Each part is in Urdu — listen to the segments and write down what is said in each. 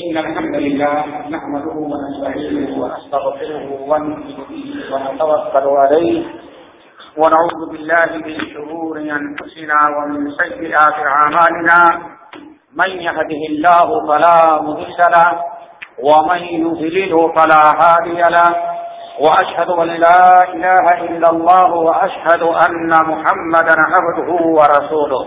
إن الحمد لله نحمده ونستعينه ونستغفره ونتوكل عليه ونعوذ بالله من شرور أنفسنا ومن سيئات أعمالنا من يهده الله فلا مضل له ومن يضلله فلا هادي له وأشهد أن لا إله إلا الله وأشهد أن محمدا عبده ورسوله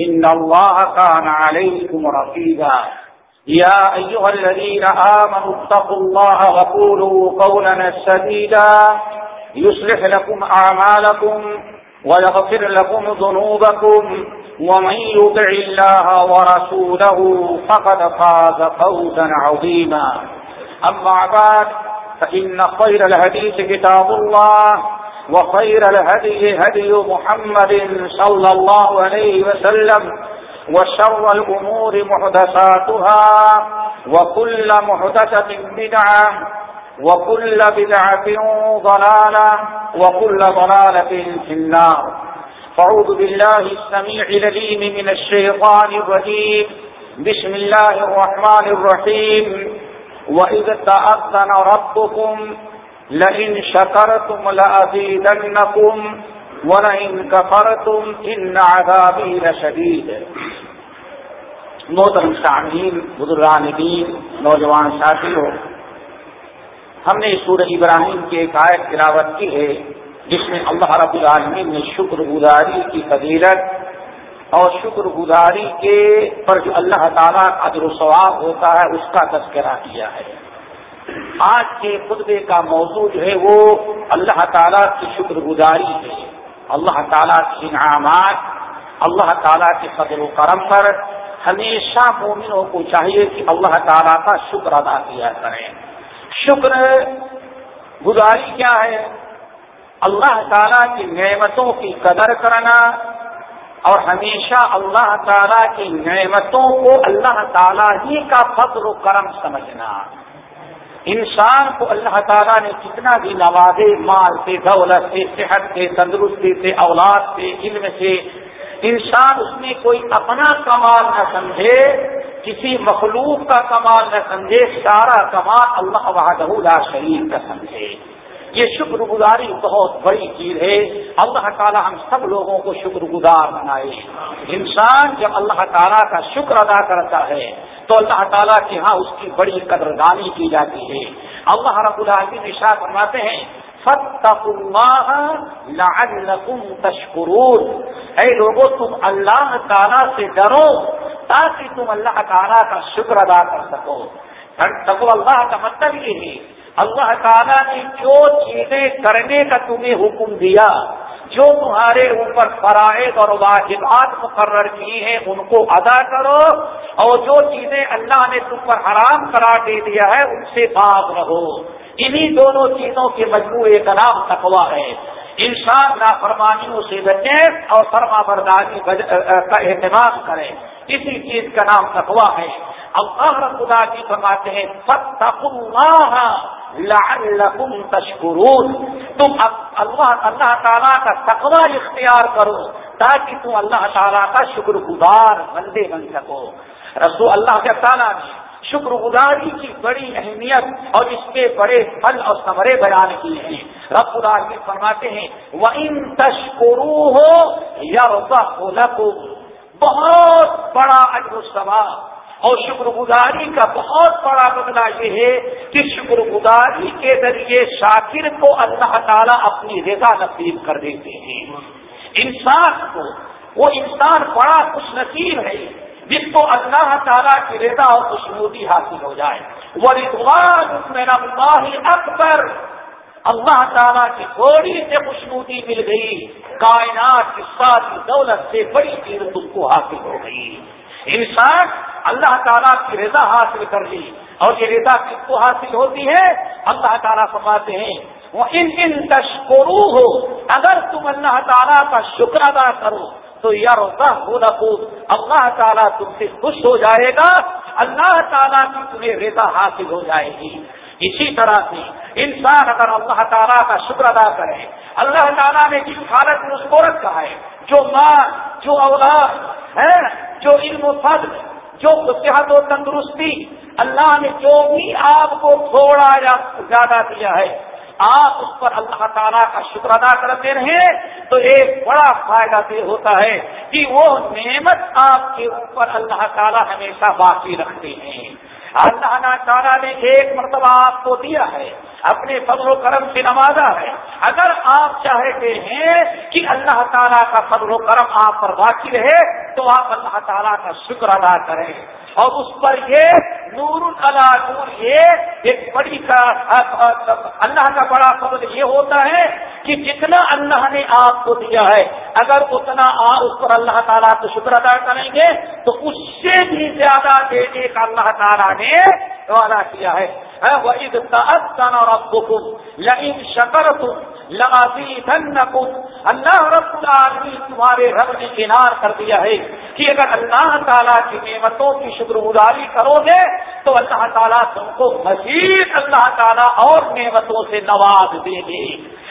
إن الله كان عليكم رقيبا. يا أيها الذين آمنوا اتقوا الله وقولوا قولنا السديدا يصلح لكم أعمالكم ويغفر لكم ذنوبكم. ومن يدع الله ورسوله فقد فاز فوزا عظيما. أما بعد فإن خير الهديث كتاب الله. وخير الهدي هدي محمد صلى الله عليه وسلم وشر الأمور محدثاتها وكل محدثة بدعة وكل بدعة ضلالة وكل ضلالة في النار. فعوذ بالله السميع لليم من الشيطان الرجيم. بسم الله الرحمن الرحيم. وإذا تأذن ربكم لئن شكرتم لأزيدنكم ولئن كفرتم إن عذابي لشديد محترم شامین بزرگان دین نوجوان ساتھی ہو ہم نے سورہ ابراہیم کی ایک آیت تلاوت کی ہے، جس میں اللہ رب العالمین نے شکر گزاری کی فضیلت اور شکر گزاری کے پر جو اللہ تعالیٰ کا جو ثواب ہوتا ہے، اس کا تذکرہ کیا ہے۔ آج کے خطبے کا موضوع جو ہے وہ اللہ تعالیٰ کی شکر گزاری ہے۔ اللہ تعالیٰ کے انعامات، اللہ تعالیٰ کے قدر و کرم پر ہمیشہ مومنوں کو چاہیے کہ اللہ تعالیٰ کا شکر ادا کیا کریں۔ شکر گزاری کیا ہے؟ اللہ تعالیٰ کی نعمتوں کی قدر کرنا اور ہمیشہ اللہ تعالیٰ کی نعمتوں کو اللہ تعالیٰ ہی کا فضل و کرم سمجھنا۔ انسان کو اللہ تعالیٰ نے کتنا بھی نوازے، مال سے، دولت سے، صحت سے، تندرستی سے، اولاد سے، علم سے، انسان اس میں کوئی اپنا کمال نہ سمجھے، کسی مخلوق کا کمال نہ سمجھے، سارا کمال اللہ وحدہ لا شریف کا سمجھے۔ یہ شکر گزاری بہت بڑی چیز ہے۔ اللہ تعالی ہم سب لوگوں کو شکر گزار بنائے۔ انسان جب اللہ تعالیٰ کا شکر ادا کرتا ہے، تو اللہ تعالیٰ کے ہاں اس کی بڑی قدردانی کی جاتی ہے۔ اللہ رب العالمین نشا فرماتے ہیں تشکرون اے لوگوں، تم اللہ تعالیٰ سے ڈرو تاکہ تم اللہ تعالیٰ کا شکر ادا کر سکو۔ تقو اللہ کا مطلب یہ ہے اللہ تعالیٰ نے جو چیزیں کرنے کا تمہیں حکم دیا، جو تمہارے اوپر فرائض اور واجبات مقرر کی ہیں، ان کو ادا کرو اور جو چیزیں اللہ نے تم پر حرام قرار دے دیا ہے، ان سے باز رہو۔ انہی دونوں چیزوں کے مجموعے کا نام تقوا ہے۔ انسان نافرمانیوں سے بچے اور فرما برداری کا اہتمام کرے اسی چیز کا نام تقوا ہے۔ اللہ خدا جی فرماتے ہیں لعلکم تشکرون. تم اللہ اللہ تعالیٰ کا تقوی اختیار کرو تاکہ تم اللہ تعالیٰ کا شکر گزار بندے بن سکو. رسول اللہ کے تعالیٰ نے شکر گزاری کی بڑی اہمیت اور اس کے بڑے پھل اور سمرے بیان کیے ہیں. رب العالمین فرماتے ہیں وہ ان تشکرو ہو یا بہت بڑا اجر ثواب اور شکر گزاری کا بہت بڑا بدلہ یہ ہے کہ شکر گزاری کے ذریعے شاکر کو اللہ تعالیٰ اپنی رضا نصیب کر دیتے ہیں۔ انسان کو، وہ انسان بڑا خوش نصیب ہے، جس کو اللہ تعالیٰ کی رضا اور خوشنودی حاصل ہو جائے۔ وہ رضوان میرا اللہ اکبر اللہ تعالیٰ کی تھوڑی سے خوشنودی مل گئی۔ کائنات کی ساری دولت سے بڑی چیز تم کو حاصل ہو گئی۔ انسان اللہ تعالیٰ کی رضا حاصل کر لی اور یہ رضا کس کو حاصل ہوتی ہے؟ اللہ تعالیٰ فرماتے ہیں وہ ان ان تشکرو ہو اگر تم اللہ تعالیٰ کا شکر ادا کرو، تو یار اللہ تعالیٰ تم سے خوش ہو جائے گا، اللہ تعالیٰ کی تمہیں رضا حاصل ہو جائے گی۔ اسی طرح سے انسان اگر اللہ تعالیٰ کا شکر ادا کرے، اللہ تعالیٰ نے جس حالت میں اس کو رکھا ہے، جو ماں، جو اولاد، ہے، جو علم و فضل، جو صحت و تندرستی، اللہ نے جو بھی آپ کو تھوڑا یا زیادہ دیا ہے، آپ اس پر اللہ تعالیٰ کا شکر ادا کرتے رہیں تو ایک بڑا فائدہ یہ ہوتا ہے کہ وہ نعمت آپ کے اوپر اللہ تعالیٰ ہمیشہ باقی رکھتے ہیں۔ اللہ تعالیٰ نے ایک مرتبہ آپ کو دیا ہے، اپنے فضل و کرم سے نوازا ہے۔ اگر آپ چاہتے ہیں کہ اللہ تعالیٰ کا فضل و کرم آپ پر باقی رہے تو آپ اللہ تعالیٰ کا شکر ادا کریں اور اس پر یہ نور اللہ نور یہ ایک بڑی کا اللہ کا بڑا فضل یہ ہوتا ہے کہ جتنا اللہ نے آپ کو دیا ہے، اگر اتنا آپ اس پر اللہ تعالیٰ کو شکر ادا کریں گے تو اس سے بھی زیادہ دینے کا اللہ تعالیٰ نے وعدہ کیا ہے۔ وَإِذْ تَأَذَّنَ رَبُّكُمْ لَئِن اللہ رب العالمین تمہارے رب نے کنار کر دیا ہے۔ کہ اگر اللہ تعالیٰ کی نعمتوں کی شکر گزاری کرو گے تو اللہ تعالیٰ تم کو مزید اللہ تعالیٰ اور نعمتوں سے نواز دے گی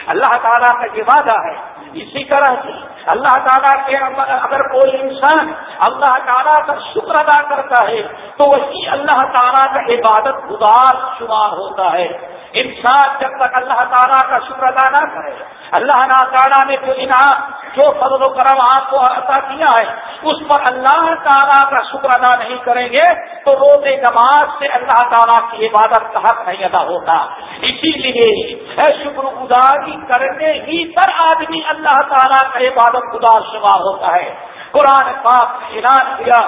اللہ تعالیٰ کا یہ وعدہ ہے اسی طرح سے اللہ تعالیٰ کے اگر کوئی انسان اللہ تعالیٰ کا شکر ادا کرتا ہے تو وہی اللہ تعالیٰ کا عبادت گزار شمار ہوتا ہے۔ انسان جب تک اللہ تعالیٰ کا شکر ادا نہ کرے، اللہ تعالیٰ نے جو انعام، جو فضل و کرم آپ کو عطا کیا ہے، اس پر اللہ تعالیٰ کا شکر ادا نہیں کریں گے، تو روزے نماز سے اللہ تعالیٰ کی عبادت کا حق نہیں ادا ہوتا۔ اسی لیے شکر گزاری کرنے ہی پر آدمی اللہ تعالیٰ کا عبادت گزار شمار ہوتا ہے۔ قرآن پاک نے اعلان کیا،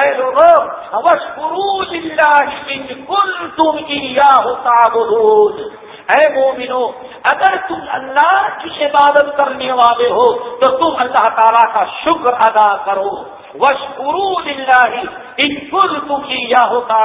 اے لوگوں کل تم کیا ہوتا اے مومنو، اگر تم اللہ کی عبادت کرنے والے ہو، تو تم اللہ تعالیٰ کا شکر ادا کرو۔ وشکرو اللہ ان کل تم یا ہوتا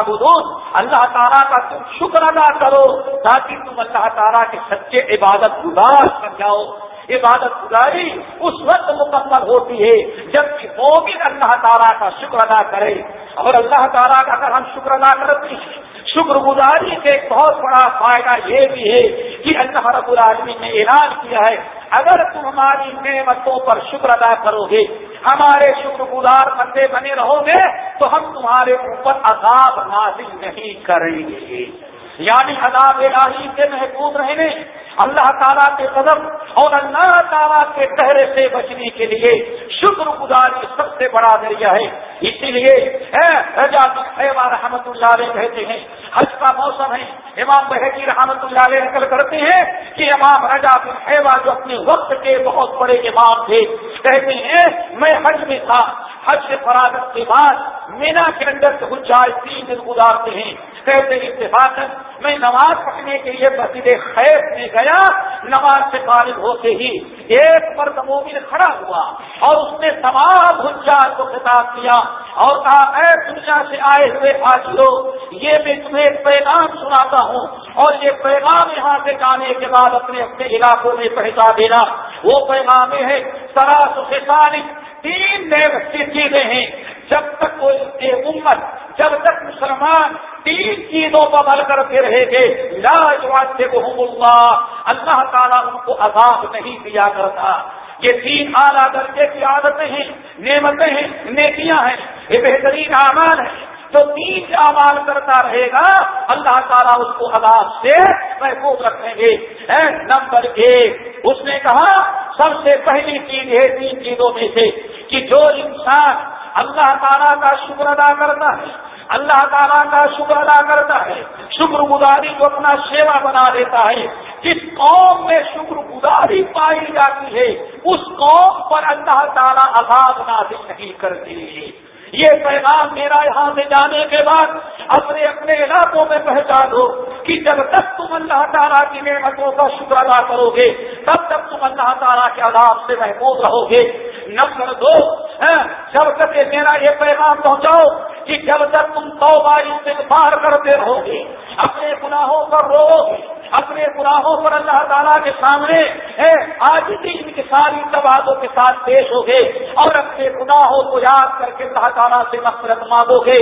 اللہ تعالیٰ کا تم شکر ادا کرو تاکہ تم اللہ تعالیٰ کے سچے عبادت گزار کر جاؤ۔ عبادت گزاری اس وقت مکمل ہوتی ہے جب وہ بھی اللہ تعالیٰ کا شکر ادا کرے۔ اور اللہ تعالیٰ کا اگر ہم شکر ادا کرتے ہیں، شکر گزاری سے ایک بہت بڑا فائدہ یہ بھی ہے کہ اللہ رب العالمین نے اعلان کیا ہے، اگر تم ہماری نعمتوں پر شکر ادا کرو گے، ہمارے شکر گزار بندے بنے رہو گے، تو ہم تمہارے اوپر عذاب نازل نہیں کریں گے۔ یعنی عذاب الہی سے محفوظ رہنے، اللہ تعالیٰ کے قدم اور اللہ تعالیٰ کے پہرے سے بچنے کے لیے شکر گزاری سب سے بڑا ذریعہ ہے۔ اسی لیے رجا رحمت اللہ علیہ کہتے ہیں، حج کا موسم ہے۔ امام بحقی رحمت اللہ علیہ نقل کرتے ہیں کہ امام رجا بن خیبہ جو اپنے وقت کے بہت بڑے امام تھے، کہتے ہیں، میں حج میں تھا۔ حج سے فراغت کے بعد مینا کے اندر سے حجاج تین دن گزارتے ہیں۔ کہتے اتفاق میں نماز پڑھنے کے لیے مسجد خیر میں گیا، نماز سے فارغ ہوتے ہی ایک مرد مومن کھڑا ہوا اور اس نے تمام حجاج کو خطاب کیا اور کہا، اے دنیا سے آئے ہوئے حاجرو یہ میں تمہیں ایک پیغام سناتا ہوں اور یہ پیغام یہاں سے جانے کے بعد اپنے اپنے علاقوں میں پہنچا دینا۔ وہ پیغام ہے سراس سے تین چیزیں ہیں۔ جب تک کوئی امت، جب تک مسلمان تین چیزوں پر عمل کرتے رہے گے لاج سے اللہ اللہ تعالیٰ ان کو عذاب نہیں دیا کرتا۔ یہ تین اعلیٰ درجے کی عادتیں ہیں، نعمتیں ہیں، نیکیاں ہیں، یہ بہترین اعمال ہے جو تین اعمال کرتا رہے گا، اللہ تعالیٰ اس کو عذاب سے محفوظ رکھیں گے۔ نمبر ایک، اس نے کہا، سب سے پہلی چیز ہے تین چیزوں میں سے کہ جو انسان اللہ تعالیٰ کا شکر ادا کرتا ہے، اللہ تعالیٰ کا شکر ادا کرتا ہے شکر گزاری کو اپنا سیوا بنا دیتا ہے۔ جس قوم میں شکر گزاری پائی جاتی ہے، اس قوم پر اللہ تعالیٰ عذاب نازل نہیں کرتی یہ پیغام میرا یہاں سے جانے کے بعد اپنے اپنے علاقوں میں پہچان ہو کہ جب تک تم اللہ تعالیٰ کی نعمتوں کا شکر ادا کرو گے، تب تک تم اللہ تعالیٰ کے عذاب سے محفوظ رہو گے۔ نمبر دو ہاں، جب تک میرا یہ پیغام پہنچاؤ کہ جب تک تم توبہ استغفار کرتے رہو گے، اپنے گناہوں پر رو گے۔ اپنے گناہوں پر اللہ تعالیٰ کے سامنے آج بھی ان کی ساری تبادوں کے ساتھ پیش ہو گے اور اپنے گناہوں کو یاد کر کے اللہ تعالیٰ سے مفرت مانگو گے۔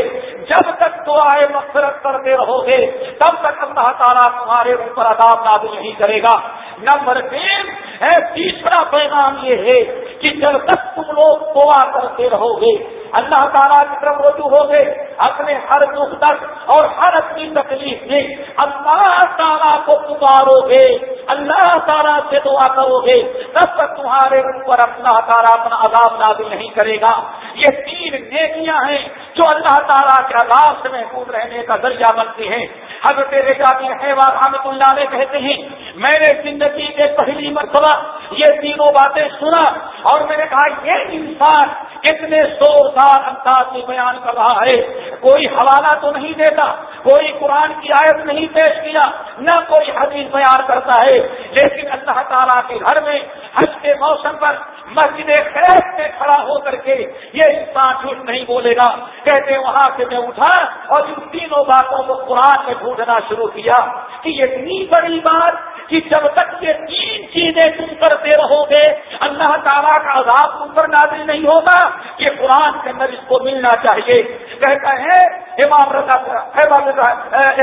جب تک تو آئے مفرت کرتے رہو گے تب تک اللہ تعالیٰ تمہارے اوپر عذاب نازل نہیں کرے گا۔ نمبر تین ہے تیسرا پیغام یہ ہے کہ جب تک تم لوگ دعا کرتے رہو گے اللہ تعالیٰ کی طرف رجوع ہو گے اپنے ہر دکھ تک اور ہر اپنی تکلیف میں اللہ تعالیٰ کو پکارو گے، اللہ تعالیٰ سے دعا کرو گے۔ تب تک تمہارے اوپر اللہ تعالیٰ اپنا عذاب نازل نہیں کرے گا۔ یہ تین نیکیاں ہیں جو اللہ تعالیٰ کے عذاب سے محفوظ رہنے کا ذریعہ بنتی ہیں۔ حضرت رجا بن حیوان رحمت اللہ علیہ کہتے ہیں میں نے زندگی کے پہلی مرتبہ یہ تینوں باتیں سنا اور میں نے کہا یہ انسان اتنے زوردار انداز میں بیان کر رہا ہے۔ کوئی حوالہ تو نہیں دیتا، کوئی قرآن کی آیت نہیں پیش کیا، نہ کوئی حدیث بیان کرتا ہے۔ لیکن اللہ تعالیٰ کے گھر میں حج کے موسم پر مسجد خیر سے کھڑا ہو کر کے یہ انسان جھوٹ نہیں بولے گا۔ کہتے وہاں سے میں اٹھا اور ان تینوں باتوں کو قرآن میں ڈھونڈنا شروع کیا۔ کہ اتنی بڑی بات کہ جب تک یہ تین چیزیں تم کرتے رہو گے، اللہ تعالیٰ کا عذاب تم پر نازل نہیں ہوگا یہ قرآن کے اندر اس کو ملنا چاہیے۔ کہتا ہے، امام رضا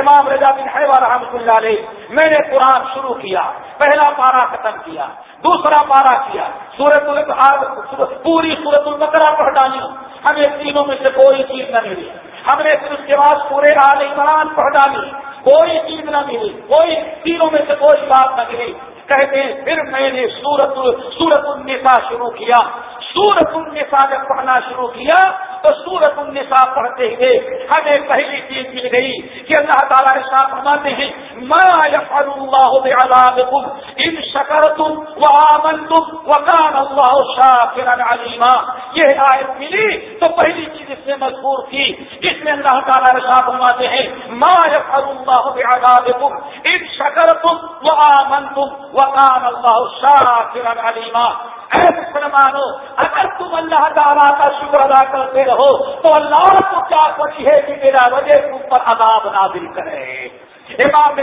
امام رضا بن حیوہ رحمۃ اللہ علیہ، میں نے قرآن شروع کیا، پہلا پارا ختم کیا، دوسرا پارا کیا سورت پوری سورت البقرہ پڑھ ڈالی ہمیں تینوں میں سے کوئی چیز نہ ملی۔ ہم نے پھر اس کے بعد پورے عال عمران پڑھ ڈالی کوئی چیز نہ ملی، کوئی تینوں میں سے کوئی بات نہ ملی۔ کہتے ہیں، پھر میں نے سورت سورت النساء شروع کیا۔ سورت النساء جب پڑھنا شروع کیا، تو سورت النساء پڑھتے ہوئے ہمیں پہلی چیز مل گئی کہ اللہ تعالیٰ نے فرماتے ہیں، ما يفعل الله بعذابكم ان شكرتم وآمنتم وكان الله شاكرا عليما۔ یہ آیت ملی تو پہلی چیز اس میں مذکور تھی اس میں اللہ تعالیٰ ارشاد فرماتے ہیں، ما يفعل الله بعذابكم ان شكرتم وآمنتم وقال الله شاكرا عليما۔ اے مسلمانوں، اگر تم اللہ تعالیٰ کا شکر ادا کرتے رہو، تو اللہ کو کیا پڑی ہے کہ میرا وجہ تم پر عذاب نازل کرے۔ امام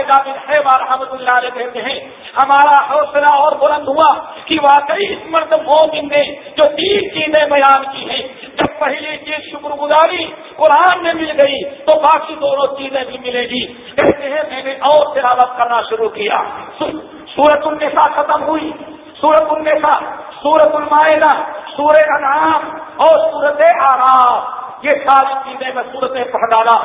رحمت اللہ علیہ کہتے ہیں، ہمارا حوصلہ اور بلند ہوا کہ واقعی اس مرد مومن نے جو تین چیزیں بیان کی ہیں، جب پہلی چیز شکر گزاری قرآن میں مل گئی تو باقی دونوں چیزیں بھی ملے گی۔ کہتے ہیں، میں نے اور تلاوت کرنا شروع کیا۔ سورت النساء ختم ہوئی۔ سورت النساء سورت المائدہ سورہ انعام اور سورت آرام یہ ساری چیزیں میں صورتیں پڑھ ڈالا۔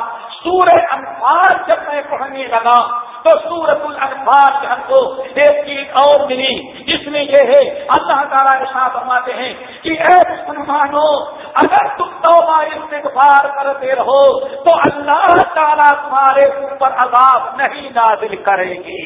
سورہ انفال جب میں پڑھنے لگا تو سورت الفال کے ہم کو ایک چیز اور ملی، جس میں یہ ہے، اللہ تعالیٰ کے ساتھ فرماتے ہیں کہ اے مسلمانوں، اگر تم توبہ استغفار کرتے رہو تو اللہ تعالیٰ تمہارے اوپر عذاب نہیں نازل کریں گے۔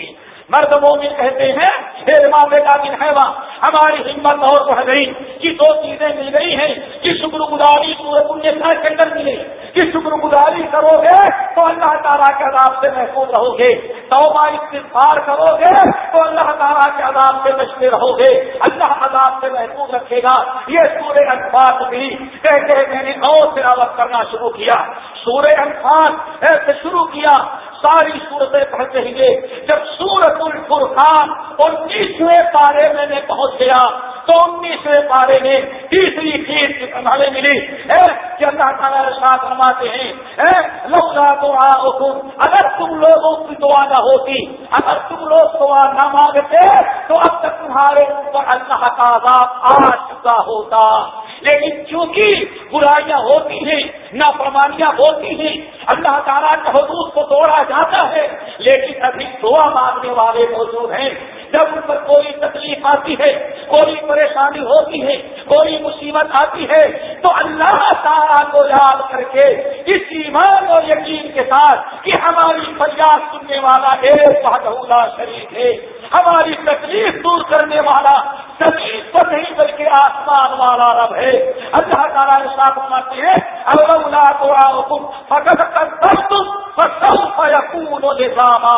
مرد مومن کہتے ہیں بیٹا بن حیوان، ہماری ہمت اور بڑھ گئی کہ دو چیزیں مل گئی ہیں کہ شکر گزاری سورت النساء کے اندر ملے کہ شکر گزاری کرو گے تو اللہ تعالیٰ کے عذاب سے محفوظ رہو گے، توبہ استفار کرو گے تو اللہ تعالیٰ کے عذاب سے بچتے رہو گے، اللہ عذاب سے محفوظ رکھے گا۔ یہ سورہ انفاظ بھی کہتے ہیں، میں نے اور تلاوت کرنا شروع کیا۔ سورہ انفاظ ایسے شروع کیا ساری صورتیں پڑھتے ہوئے جب سورت الفرقان انیسویں پارے میں نے پہنچ گیا تو انیسویں پارے میں تیسری چیز ہمیں ملی۔ کہ اللہ تعالیٰ ساتھ رماتے ہیں لوگ اگر تم لوگوں کی دعا نہ ہوتی، اگر تم لوگ دعا نہ مانگتے، تو اب تک تمہارے اوپر اللہ کا عذاب آ چکا ہوتا۔ لیکن چونکہ برائیاں ہوتی ہیں نافرمانیاں ہوتی ہیں، اللہ تعالیٰ کے حدود کو توڑا جاتا ہے، لیکن ابھی دعا مانگنے والے موجود ہیں۔ جب ان پر کوئی تکلیف آتی ہے، کوئی پریشانی ہوتی ہے، کوئی مصیبت آتی ہے، تو اللہ تعالیٰ کو یاد کر کے اس ایمان اور یقین کے ساتھ کہ ہماری فریاد سننے والا ایک بہت شریف ہے۔ ہماری تکلیف دور کرنے والا تکلیف پر نہیں بلکہ آسمان والا رب ہے۔ اللہ تعالیٰ نے ساتھ مانتے ہیں اللہ تو فقط نظامہ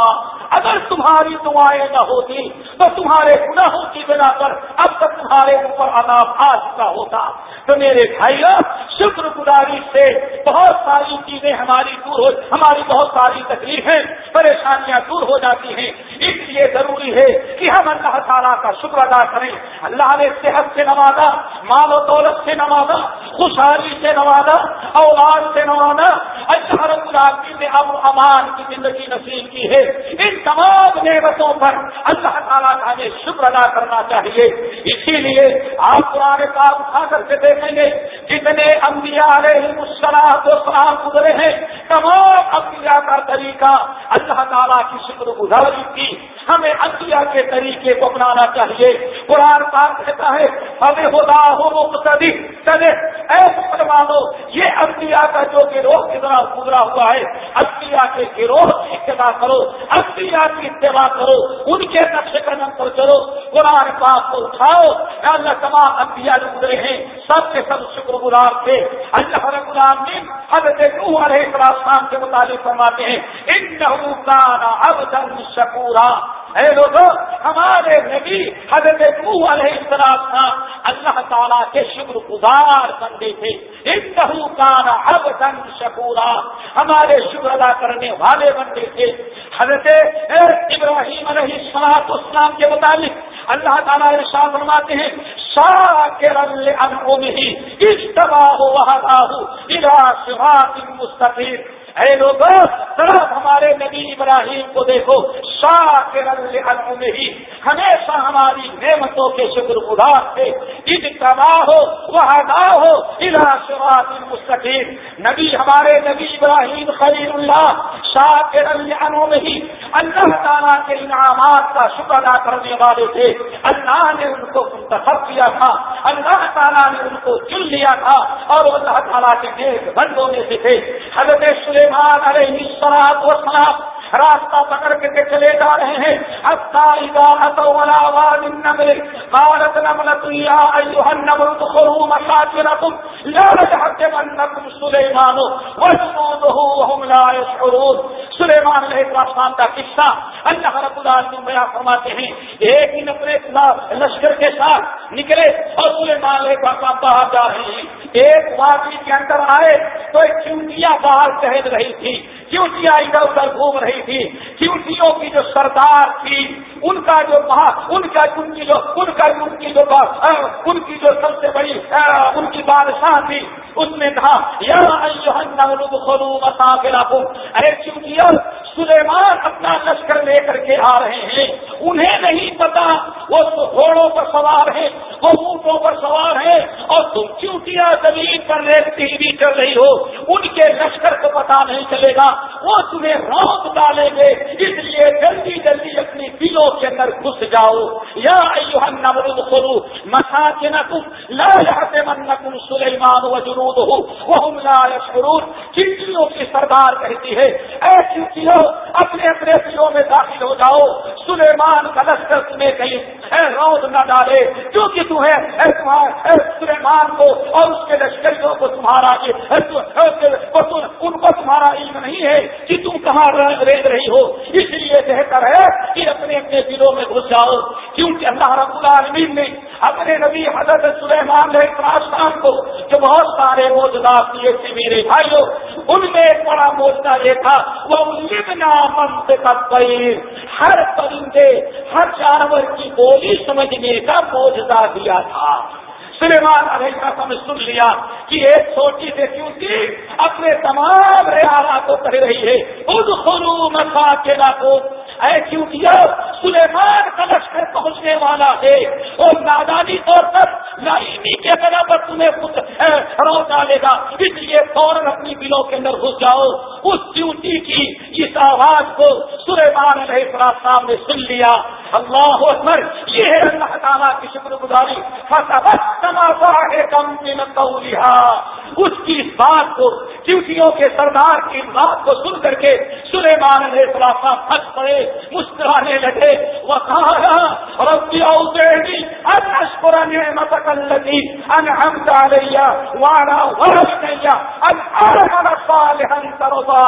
اگر تمہاری دعائیں نہ ہوتی تو تمہارے گناہوں کی بنا پر اب تک تمہارے اوپر عذاب آ چکا ہوتا۔ تو میرے بھائی شکر گزاری سے بہت ساری چیزیں ہماری دور ہو ہماری بہت ساری تکلیفیں، پریشانیاں دور ہو جاتی ہیں۔ اس لیے ضروری ہے کہ ہم اللہ تعالیٰ کا شکر ادا کریں۔ اللہ نے صحت سے نوازا، مال و دولت سے نوازا، خوشحالی سے نوازا، اولاد سے نوازا اللہ رب نے اب امان کی زندگی نصیب کی ہے۔ ان تمام نعمتوں پر اللہ تعالیٰ کا ہمیں شکر ادا کرنا چاہیے۔ اسی لیے آپ پرانے کام اٹھا کر کے دیکھیں گے جتنے انبیاء علیہ السلام و سلام گزرے ہیں۔ تمام انبیاء کا طریقہ اللہ تعالیٰ کی شکر گزاری کی۔ ہمیں انبیاء کے طریقے کو اپنانا چاہیے۔ قرآن پاک کہتا ہے ہمیں خدا ہو مقتدی چلے اے مسلمانوں، یہ انبیاء کا جو گروہ کتنا گزرا ہوا ہے انبیاء کے گروہ کی اتباع کرو، انبیاء کی اتباع کرو، ان کے نقش قدم پر چلو، قرآن پاک کو اٹھاؤ اللہ تمام انبیاء گزرے ہیں، سب کے سب شکر گزار تھے۔ اللہ رب العالمین حضرت نوح علیہ السلام کے متعلق فرماتے ہیں ان کان عبدا شکورا۔ اے لوگوں ہمارے نبی حضرت نوح علیہ السلام تھا اللہ تعالیٰ کے شکر گزار بندے تھے۔ ان کان عبدا شکورا۔ ہمارے شکر ادا کرنے والے بندے تھے۔ حضرت ابراہیم علیہ السلام اسلام کے متعلق اللہ تعالیٰ شاہ فرماتے ہیں مستقیر اے لوگ ہمارے نبی ابراہیم کو دیکھو شاہ ہی ہمیشہ ہماری نعمتوں کے شکر گزار تھے۔ تباہ ہو وہ ہو شراط مستقیم نبی، ہمارے نبی ابراہیم خلیل اللہ شاہ کے میں ہی اللہ تعالیٰ کے انعامات کا شکر ادا کرنے والے تھے۔ اللہ نے ان کو منتخب کیا تھا، اللہ تعالیٰ نے ان کو چن لیا تھا اور اللہ تعالیٰ کے نیک بندوں میں سے تھے۔ حضرت سلیمان علیہ السلام و سلام راستہ پکڑ کے چلے جا رہے ہیں۔ قالت نملة يا ايها النمل ادخلوا مساكنكم لا يحكمنكم سليمان وجنوده وهم لا يشعرون سلیمان علیہ السلام کا قصہ اللہ رب العالمین بیان فرماتے ہیں۔ ایک دن اپنے لشکر کے ساتھ نکلے اور سلیمان علیہ السلام باہر جا رہے ہیں۔ ایک واقعی کے اندر آئے تو ایک چونٹیاں باہر ٹہل رہی تھی۔ چونٹیاں ادھر ادھر گھوم رہی تھی۔ چونٹیوں کی جو سردار تھی، ان کا جو مہا ان کا ان کی جو، ان کا ان کی جو ان کی جو سب سے بڑی ان کی بادشاہ تھی، اس نے کہا ارے چونکہ سلیمان اپنا لشکر لے کر کے آ رہے ہیں۔ انہیں نہیں پتا وہ گھوڑوں پر سوار ہیں، وہ اونٹوں پر سوار ہیں اور تم چونٹیاں زمین پر ریکتی بھی کر رہی ہو۔ ان کے لشکر کو پتا نہیں چلے گا۔ وہ تمہیں روک ڈالیں گے۔ اس لیے جلدی جلدی اپنی دلوں کے اندر گھس جاؤ۔ یا نمرود خرو مسا کے نہ تم لا من تم سلیمان و جنوب ہو وہ لا شرور چٹیوں کی سردار کہتی ہے اے چٹیوں اپنے اپنے دلوں میں داخل ہو جاؤ سلیمان کا لشکر تمہیں کہیں اے روز نہ ڈالے کیونکہ تمہیں اے سلیمان کو اور اس کے لشکریوں کو تمہارا ان کو تمہارا علم نہیں ہے کہ تم کہاں رہ رہی ہو۔ اس لیے بہتر ہے کہ اپنے اپنے دلوں میں گھس جاؤ۔ کیونکہ اللہ رب العالمین نے اپنے نبی حضرت سلیمان السلام کو جو بہت سارے موجودات دیے تھے میرے بھائیوں ان میں ایک بڑا موجودہ یہ تھا وہ لبنا منت ہر پرندے، ہر جانور کی بولی سمجھنے کا موجودہ دیا تھا۔ سلیمان علیہ السلام نے سن لیا کہ ایک چھوٹی سے کیوں تھی اپنے تمام ریاض کو کہہ رہی ہے۔ خود خرو مسا کے لاکھوں اے کیوں سلیمان کا لشکر پہنچنے والا ہے اور نادانی طور پر لائنی کے بنا پر تمہیں رو ڈالے گا۔ اس لیے فوراً اپنی بلوں کے اندر گھس جاؤ۔ اس ڈیوٹی کی اس آواز کو سلیمان علیہ السلام نے سن لیا۔ اللہ اکبر، یہ ہے اللہ تعالیٰ کی شکر گزاری۔ کم اس کی اس بات کو چیوٹیوں کے سردار کی بات کو سن کر کے سلیمان علیہ السلام پھنس پڑے۔ مسکرانے لگے۔ وقالا، ربی اوزعنی، ان اشکر نعمتک اللتی انعمت علیہ، وانا ورشنی ان اعمل صالحا ترضا،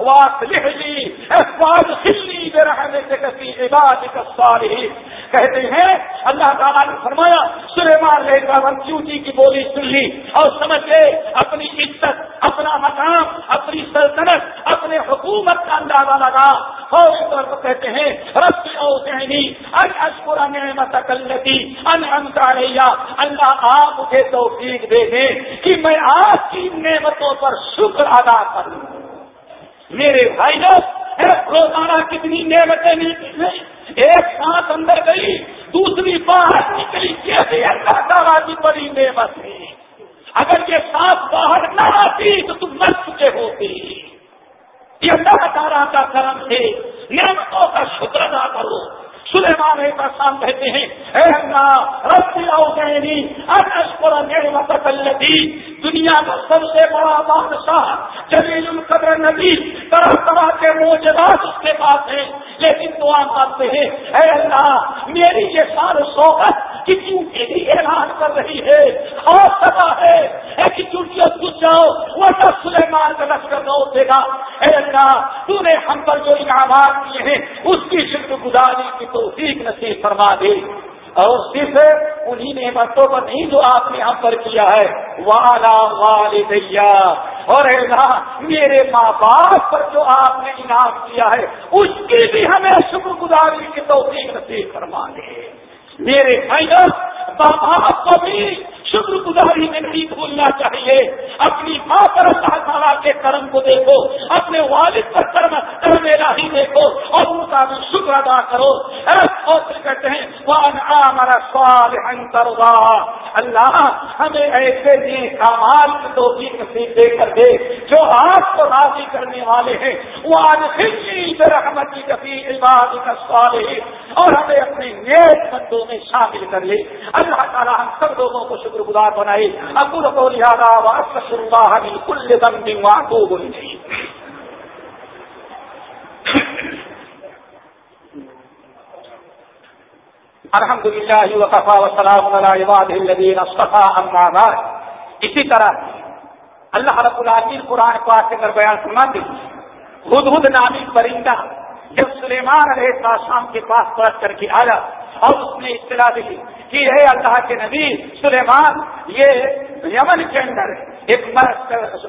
واصلح لی وادخلنی برحمتک فی عبادک الصالحین۔ کہتے ہیں، اللہ تعالیٰ نے فرمایا، سلیمان علیہ السلام چوٹی کی بولی سن لی؟ اور سمجھ گئے، اپنی عزت، اپنا مقام، اپنی سلطنت، اپنے حکومت کا اندازہ لگا۔ فوری طور پر کہتے ہیں، رب او ذہنی، ان اشکر نعمت کلتی ان انکاریا اللہ آپ مجھے توفیق دے دیں کہ میں آپ کی نعمتوں پر شکر ادا کروں۔ میرے بھائی روزانہ کتنی نعمتیں نہیں ایک سانس اندر گئی، دوسری باہر نکلی کیسے اللہ تعالیٰ کی بڑی نعمت ہے۔ اگر یہ سانس باہر نہ آتی تو تم مر چکے ہوتے۔ یہ اللہ تعالیٰ کا کرم ہے۔ نعمتوں کا شکر ادا کرو۔ سلیمان کا شام کہتے ہیں، اے اللہ، رب گئے اشکر نعمت کلتی دنیا کا سب سے بڑا بادشاہ جلیل القدر نبی طرح طرح کے موجودات اس کے پاس ہیں لیکن دعا مانتے ہیں، اے اللہ، میری یہ سال سوگت کی چونکہ بھی اعلان کر رہی ہے۔ اور سزا ہے، اے کہ چونکہ گھس جاؤ وہ سب سلیمان کا لشکر نہ دے گا۔ اے اللہ، تو نے ہم پر جو انعامات کیے ہیں، اس کی شکر گزاری کی توفیق نصیب فرما دے۔ اور صرف انہی نعمتوں پر نہیں جو آپ نے ہم پر کیا ہے۔ والا والدیا اور میرے ماں باپ پر جو آپ نے انعام کیا ہے، اس کی بھی ہمیں شکر گزاری کی توفیق نصیب فرما دے۔ میرے بھائی باپ کو بھی شکر گزاری میں نہیں بھولنا چاہیے۔ اپنی ماں پر اللہ تعالیٰ کے کرم کو دیکھو، اپنے والد پر کرم کرم ہی دیکھو اور ان کا بھی شکر ادا کرو۔ کہتے ہیں اللہ، ہمیں ایسے کمال کی تو بھی نصیب دے کر دے جو آپ کو راضی کرنے والے ہیں۔ وہ آج رحمت کی کبھی عباد کا سوال ہے اور ہمیں اپنے نیک بندوں میں شامل کر لے۔ اللہ تعالیٰ ہم سب لوگوں کو شکر گزار بنائی ابو کو لہٰذا اللہ کل دم دماغ کو بولی نہیں الحمد للہ وقفا وسلام عباد الدین اما اسی طرح اللہ رب العالمین قرآن پاک کے اندر بیان سنا دی خود خود نامی پرندہ جب سلیمان علیہ السلام کے پاس پلٹ کر کے آیا اور اس نے اطلاع دی کہ ہے اللہ کے نبی سلیمان، یہ یمن کے اندر ہے۔ ایک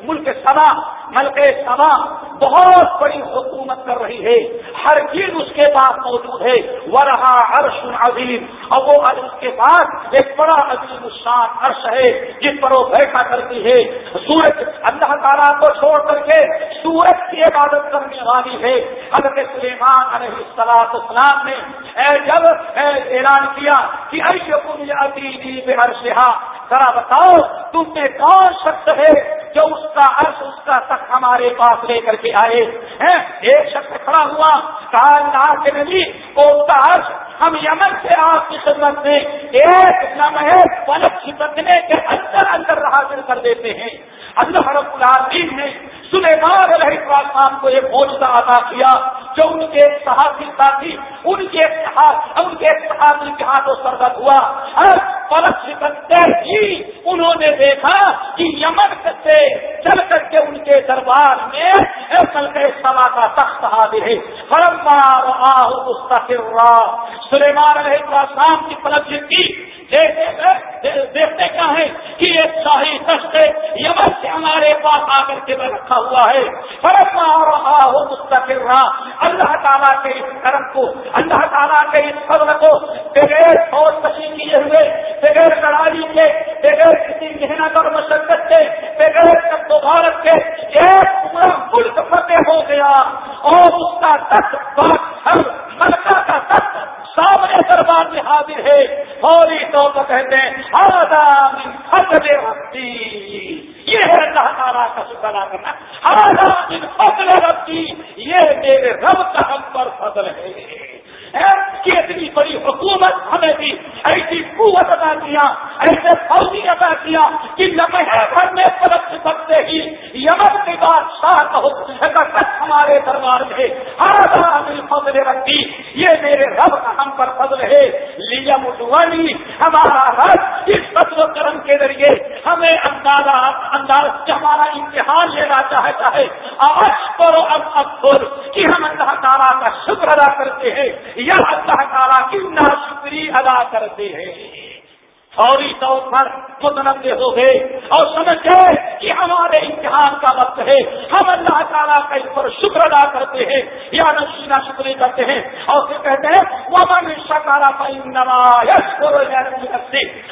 ملک سبا ملک سبا بہت بڑی حکومت کر رہی ہے۔ ہر چیز اس کے پاس موجود ہے۔ وہ رہا عرش عظیم اور وہ اس کے پاس ایک بڑا عظیم الشان عرش ہے، جس پر وہ بیٹھا کرتی ہے۔ سورج اللہ تعالیٰ کو چھوڑ کر کے سورج کی عبادت کرنے والی ہے۔ حضرت سلیمان علیہ السلام اسلام نے جب اعلان کیا کہ ایسے عرش ذرا بتاؤ، تم میں کون شخص ہے جو اس کا عرش، اس کا تخت ہمارے پاس لے کر کے آئے؟ ہیں؟ ایک شخص کھڑا ہوا، کہا، اللہ کے نبی کو اس کا عرش؟ ہم یمن سے آپ کی خدمت میں ایک لمحے پلک چھپکنے کے اندر اندر حاضر کر دیتے ہیں۔ اللہ رب العالمین نے سلیمان علیہ السلام کو ایک موجودہ عطا کیا جو ان کے صحافی ساتھی، ان کے ان کے صحافی کے ہاتھوں سرگت ہوا۔ ہر پلک سکندر ہی انہوں نے دیکھا کہ یمن سے چل کر کے ان کے دربار میں کے سما کا تخت حاضر ہے۔ فرمار آہ مستقر سلیمان علیہ السلام کی پلک کی دیکھتے کیا ہے کہ یہ شاہی تخت یمن سے ہمارے پاس آ کر کے رکھا ہوا ہے۔ فرق ہو مستقل رہا اللہ تعالیٰ کے اس کرم کو، اللہ تعالیٰ کے اس فضل کو بغیر فوج تشریح کیے ہوئے، بغیر کڑائی کے، بغیر کسی محنت اور مشقت کے، بغیر سب بھارت کے ایک پورا ملک فتح ہو گیا۔ اور اس کا تخت ہر ملکہ کا تخت سامنے دربار میں حاضر ہے۔ فوری طور پر کہتے ہیں آدام یہ ہے اللہ تعالیٰ کا شکر ادا کرنا۔ آدام فضل ربی. یہ میرے رب کا ہم پر فضل ہے۔ کہ اتنی بڑی حکومت ہمیں بھی ایسی قوت ادا کیا، ایسے فوجی ادا کیا کہ لمحے بھر میں پلک سے بکتے ہی یمن کے بعد شاہ کا ہمارے دربار میں فضل رکھی، یہ میرے رب کا ہم پر فضل ہے۔ لیا مٹوانی ہمارا رب اس فضل و کرم کے ذریعے ہمیں اندازہ، انداز ہمارا امتحان لینا چاہتا ہے آج کرو اب اب کہ ہم اللہ تعالیٰ کا شکر ادا کرتے ہیں۔ یا اللہ تعالیٰ کی نا ادا کرتے ہیں۔ فوری طور پر متنوع ہو گئے اور سمجھ گئے کہ ہمارے امتحان کا وقت ہے۔ ہم اللہ تعالیٰ کا اس پر شکر ادا کرتے ہیں، یا نشینہ شکری کرتے ہیں۔ اور پھر کہتے ہیں وہ من شکارا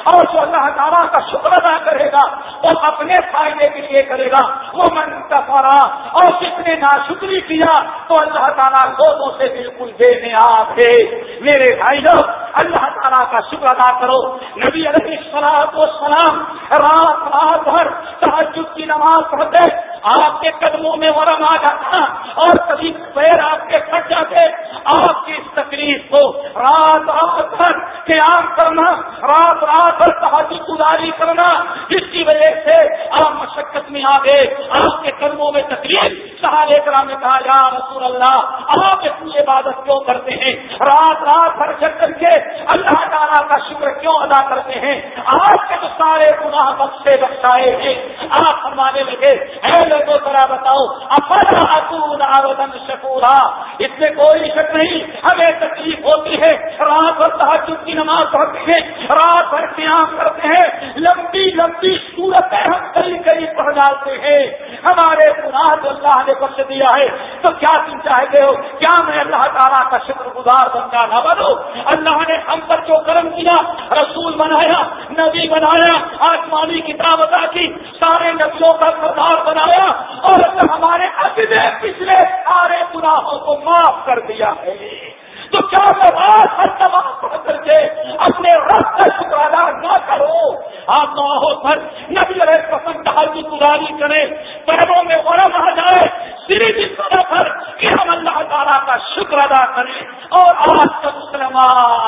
اور جو اللہ تعالیٰ کا شکر ادا کرے گا، وہ اپنے فائدے کے لیے کرے گا۔ وہ من کفارا اور کس نے نا شکری کیا، تو اللہ تعالیٰ لوگوں سے بالکل بے نیاب ہے۔ میرے بھائی لوگ اللہ تعالیٰ کا شکر ادا کرو۔ نبی علیہ السلام رات رات بھر تحجد کی نماز پڑھتے آپ کے قدموں میں ورم آ جاتا اور کبھی پیر آپ کے کٹ جاتے، آپ کی اس تکلیف کو رات رات بھر قیام کرنا، رات رات بھر تحجد گزاری کرنا، جس کی وجہ سے آپ مشقت میں آ گئے آپ کے قدموں میں تکلیف سہارے کرام نے کہا، یا رسول اللہ، آپ اتنی عبادت کیوں کرتے ہیں؟ رات رات بھر چل کر کے اللہ تعالیٰ کا شکر کیوں ادا کرتے ہیں؟ آپ کے تو سارے گناہ بخشے بخشائے ہیں۔ آپ فرمانے لگے، اے لوگوں ذرا بتاؤ افلا اکون آودن شکورا۔ اس میں کوئی شک نہیں، ہمیں تکلیف ہوتی ہے۔ رات بھر تحجد کی نماز پڑھتے ہیں، رات بھر قیام کرتے ہیں۔ لمبی لمبی صورتیں ہم کئی کئی پڑھ ڈالتے ہیں۔ ہمارے گناہ جو اللہ نے بخش دیا ہے، تو کیا تم چاہتے ہو؟ کیا میں اللہ تعالیٰ کا شکر گزار بنتا نہ بنو اللہ نے جو کرم کیا، رسول بنایا، نبی بنایا، آسمانی کتاب ادا کی، سارے نبیوں کا سردار بنایا اور ہمارے اگلے پچھلے سارے گناہوں کو معاف کر دیا ہے، تو کیا بات ہر تمام پڑھ کر کے اپنے رب کا شکرانہ نہ کرو آپ نہ پر نبی علیہ پسند ڈال کی گزاری کرے پیروں میں ورم آ جائے صرف اس طرح پر کہ ہم اللہ تعالیٰ کا شکر ادا کریں اور آج کا مسلمان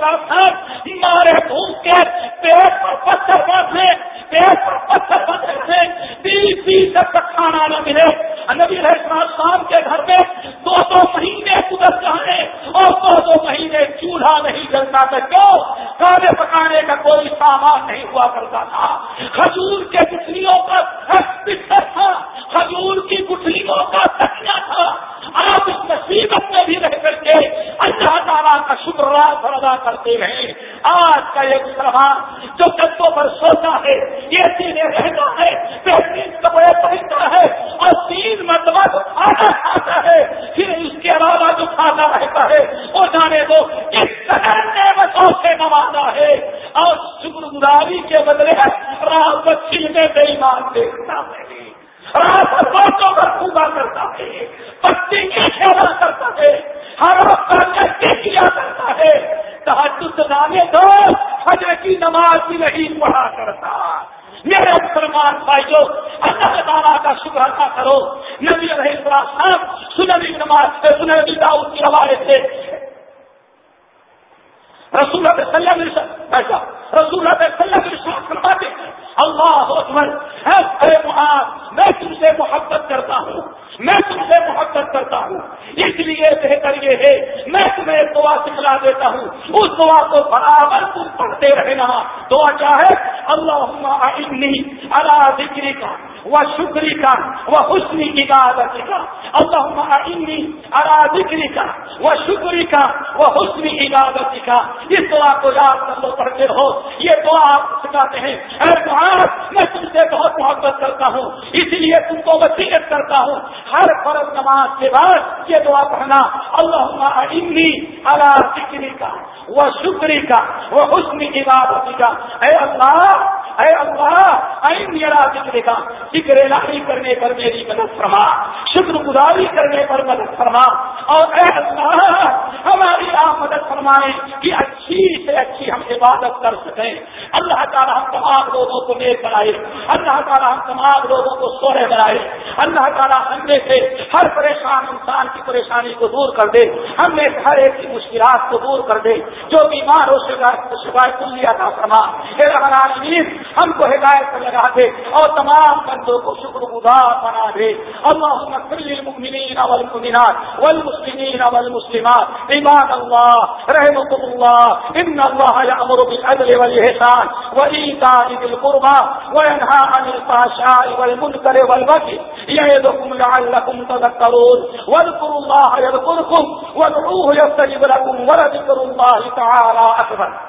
کے نبی رہے صاحب مارے گھوم کے پیٹ پر پتھر باندھے پیٹ پر پتھر باندھے بیس بیس تک کھانا نہ ملے نبی رہے شام کے گھر میں دو دو مہینے گزر جانے اور دو دو مہینے چولہا نہیں جلتا تھا کیوں کھانے پکانے کا کوئی سامان نہیں ہوا کرتا تھا کھجور کے گٹھلیوں کا بستر تھا کھجور کی گٹھلیوں کا تکیا تھا آپ اس مصیبت میں بھی رہ کر کے اللہ تعالیٰ کا شکر ترتیب ہے رہے آج کا ایک مسلمان جو کدوں پر سوتا ہے یہ سینے رہتا ہے بہترین کپڑے پہنتا ہے اور تین مرتبہ کھانا کھاتا ہے پھر اس کے علاوہ جو کھاتا رہتا ہے وہ جانے دو اس طرح نعمتوں سے نوازا ہے اور شکر گزاری کے بدلے رات کو چھلنے بے ایمان دیکھتا ہے رات بچوں پر پوجا کرتا ہے پتی کی سیوا کرتا ہے ہر وقت کیا کرتا ہے تحجد جانے دو حجر کی نماز بھی نہیں پڑھا کرتا میرے مسلمان بھائیوں اللہ تعالیٰ کا شکر ادا کرو نبی رہے صاحب سنبی نماز سے سنبی داؤد کے حوالے سے رسول صلی اللہ علیہ وسلم رسول صلی اللہ علیہ وسلم فرماتے اللہ اکبر اے محمد میں تم سے محبت کرتا ہوں، میں تم سے محبت کرتا ہوں۔ اس لیے بہتر یہ ہے، میں تمہیں دعا سکھلا دیتا ہوں۔ اس دعا کو برابر تم پڑھتے رہنا۔ دعا کیا ہے؟ اللہ اللہ ذکری کا وہ شکری کا وہ حسنی عبادت کا اللہ اللہ ذکری کا وہ شکری کا وہ حسنی عبادت کا اس دعا کو یاد کر لو، پڑھتے ہو یہ دعا آپ سکھاتے ہیں۔ اے میں تم سے بہت محبت کرتا ہوں، اسی لیے تم کو وسیعت کرتا ہوں۔ ہر فرض نماز کے بعد یہ دعا پڑھنا اللہ انی اللہ ذکری کا وہ شکری کا وہ حسنی عبادت کا اے اللہ اے اللہ این میرا ذکر کا ذکر الہی کرنے پر میری مدد فرما شکر گزاری کرنے پر مدد فرما۔ اور اے اللہ، ہماری آپ مدد فرمائیں کہ اچھی اچھی سے اچھی ہم عبادت کر سکیں۔ اللہ تعالیٰ ہم تمام لوگوں کو نیک بنائے۔ اللہ تعالیٰ ہم تمام لوگوں کو سونے بنائے۔ اللہ تعالیٰ ہم میں سے ہر پریشان انسان کی پریشانی کو دور کر دے۔ ہم میں سے ہر ایک کی مشکلات کو دور کر دے۔ جو بیمار ہو شکایت کل لیا تھا فرما۔ العالمین، ہم کو ہدایت پر لگا دے اور تمام بندوں کو شکر گزار بنا دے۔ اللهم اغفر للمؤمنين والمؤمنات والمسلمين والمسلمات۔ عباد الله رحمكم الله ان الله يأمر يأمر بالعدل والإحسان وإيتاء ذي القربى وينهى عن الفحشاء والمنكر والبغي يعظكم لعلكم تذكرون واذكروا الله يذكركم وادعوه يستجب لكم وذكر الله تعالى أكبر